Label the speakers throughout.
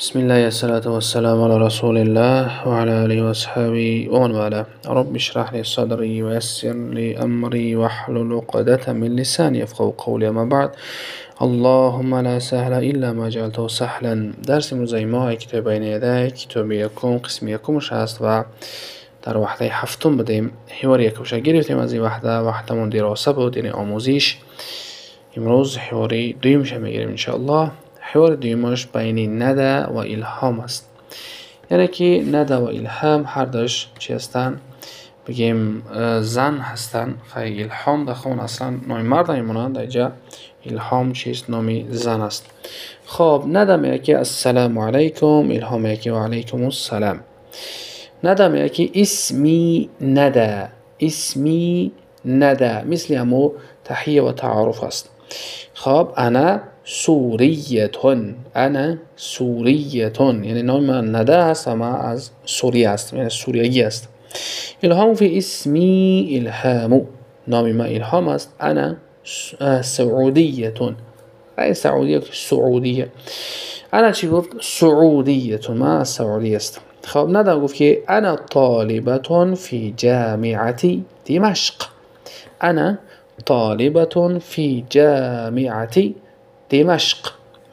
Speaker 1: بسم الله الصلاة والسلام على رسول الله وعلى آله وأصحابه ومن والاه. رب اشرح لي صدري ويسر لي أمري واحلل عقدة من لساني يفقهوا قولي. أما بعد اللهم لا سهل إلا ما جعلته سهلا. درس امروزی ما کتاب بين يديك کتاب یکم قسم یکمش هست و در وحده هفتم بدیم حوار یکمش گرفتیم از این وحده وحدمون دراسة بود یعنی آموزش. امروز حواری دویمش میگیریم انشاءالله. حوار دویمش بین نده و الهام است. یعنی که نده و الهام هر دوش چی هستن؟ بگیم زن هستن. خیلی الهام دخون اصلا. نوع مرد میمونند اینجا. الهام چیست؟ نامی زن است. خب ندم یکی السلام علیکم. الهام یکی و علیکم السلام. ندم یکی اسمی نده. اسمی نده. مثل همو تحیه و تعارف است. خب انا سوریتون. أنا سوریتون. یعنی نام من نده است اما از سوریه است یعنی سوریگی است الهام فی اسمی الهام نام من الهام است. أنا سعودية أي سعودية سعودية أنا چی گفت؟ سعودية ما سعودية است خب ندم گفت که أنا طالبة في جامعة دمشق أنا طالبة في جامعة دمشق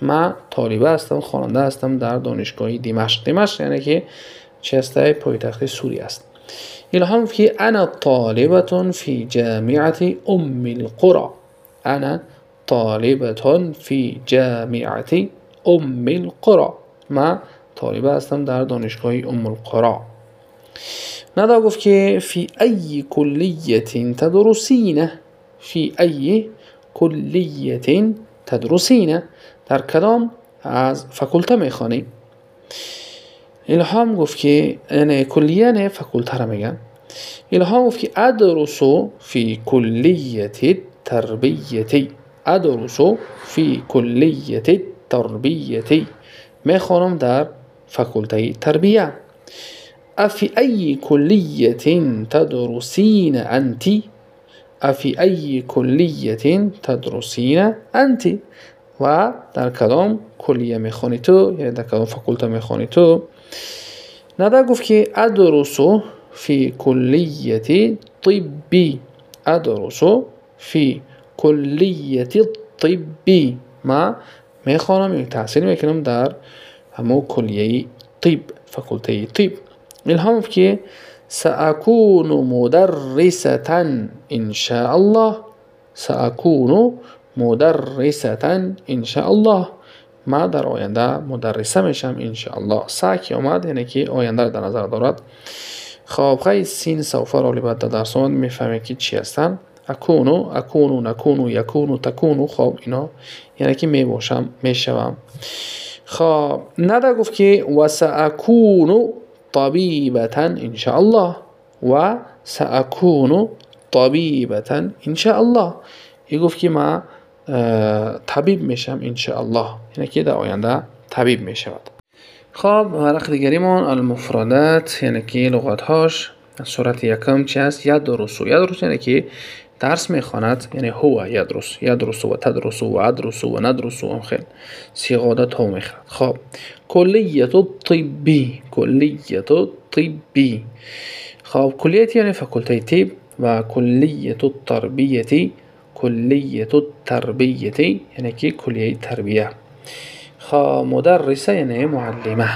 Speaker 1: ما طالبه هستم خواننده هستم در دانشگاه دمشق دمشق یعنی که است پایتخت سوریه است. الهام میگه أنا طالبة في جامعة أم القرى. أنا طالبة في جامعة أم القرى. ما طالبه هستم در دانشگاه ام القرى. ندا گفت که في أي كلية تدرسين. في أي كلية تدرسين در کدام از فکولته میخوانی؟ الهام گفت که یعنی کلیه نه فکولته را میگن. الهام گفت که أدرس في كلية التربية. أدرس في كلية التربية. میخوانم در فکولته تربیه. في أي كلية تدرسين أنت؟ في أي كلية تدرسين أنت و در کدام کلیه میخوانی تو؟ یعنی در کدام فکولته میخوانی تو؟ ندا گفت که أدرس في كلية الطب أدرس في كلية طبی ما میخوانم یک تحصیل میکنم در همو کلیه طب فکولته طب. الهام که саакуну мударрисатан иншааллоҳ саакуну мударрисатан иншааллоҳ ман дар оянда мударриса мешавам иншааллоҳ саки омад яъне ки ояндаро дар назар дорад хобҳаи син савфаро албатта дарсомад мефаҳмем ки чӣ ҳастанд акуну акуну накуну якуну такуну хоб ино яъне ки мебошам мешавам хоб нада гуфт ки васаакуну می می ساکونو طبیبتا ان الله و ساکونو طبیبتا إن الله. ای گفت که ما طبیب میشم إن الله. یعنی که در آینده طبیب میشود خب ورق دیگریمون المفردات یعنی که لغت هاش. صورت یکم چی است یدرس یدرس یعنی که درس میخواند یعنی هو یدرس یدرس و تدرس و ادرس و ندرس و خیل سیغادت ها میخواند خب کلیت طبی کلیت طبی خب کلیت یعنی فکلته طب و کلیت تربیتی کلیت التربیتی یعنی که کلیه تربیه. خا مدرسة يعني معلمة.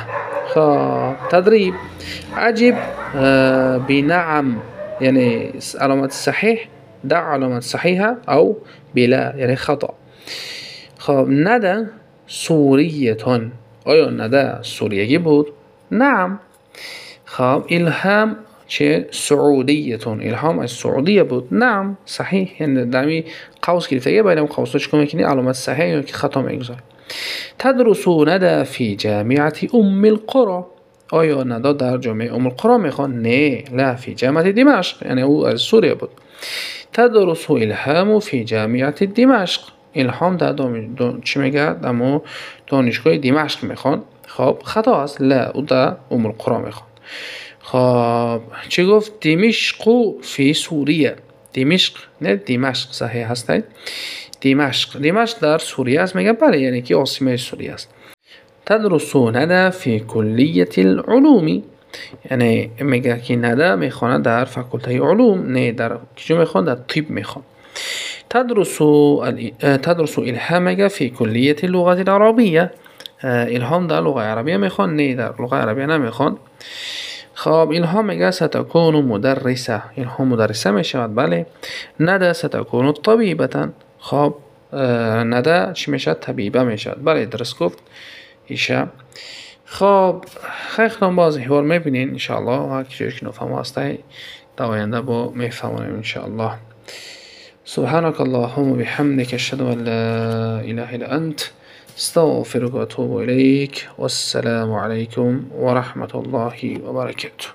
Speaker 1: خب تدريب أجب بنعم يعني علامة الصحيح ضع علامة صحيحة أو بلا يعني خطأ. خب ندى سورية. آیا ندا سوریگی بود؟ نعم. خب إلهام چه؟ سعودية إلهام از سعودیه بود. نعم صحیح یعنی دمی قوس گرفته. بین قوس چکم میکنی علامت صحیح یا که خطا میگذاری تدرس ندى في جامعة أم القرى. آیا ندا در جامعه ام القرى می‌خوان؟ نه لا في جامعة دمشق یعنی او از سوریه بود. تدرس إلهام في جامعة دمشق الهام در دام... چی میگه؟ دمو دانشگاه دمشق می‌خوان. خب خطا است. لا او در ام القرى می‌خوان. خب چی گفت؟ دمشق في سورية. دمشق نه دمشق صحیح هست دمشق دمشق در سوریه است میگه؟ بله یعنی که آسیمه سوریه است. تدرس ندى في كلية العلوم. یعنی میگه که ندا می‌خوانه در فکلته علوم نه در کجا می‌خوان در طب می‌خوان. تدرس تدرس إلهام میگه في كلية اللغة العربية إلهام در لغة عربیه می‌خوان نه در لغة عربیه نمی‌خوان. خب اینها میگه ستكون مدرسة. اینها مدرسه می‌شود بله. ندى ستكون طبيبة خب ندا چی می‌شد؟ طبیبه می‌شد. بله درست گفت. ایشە خب خیلی باز هیور می‌بینین ان شاء الله و هر کسی که نفهم هسته دواینده با میفهمونیم ان شاء الله سبحانك اللهم وبحمدك اشهد ان لا اله الا انت استغفرك واتوب اليك والسلام عليكم ورحمه الله وبركاته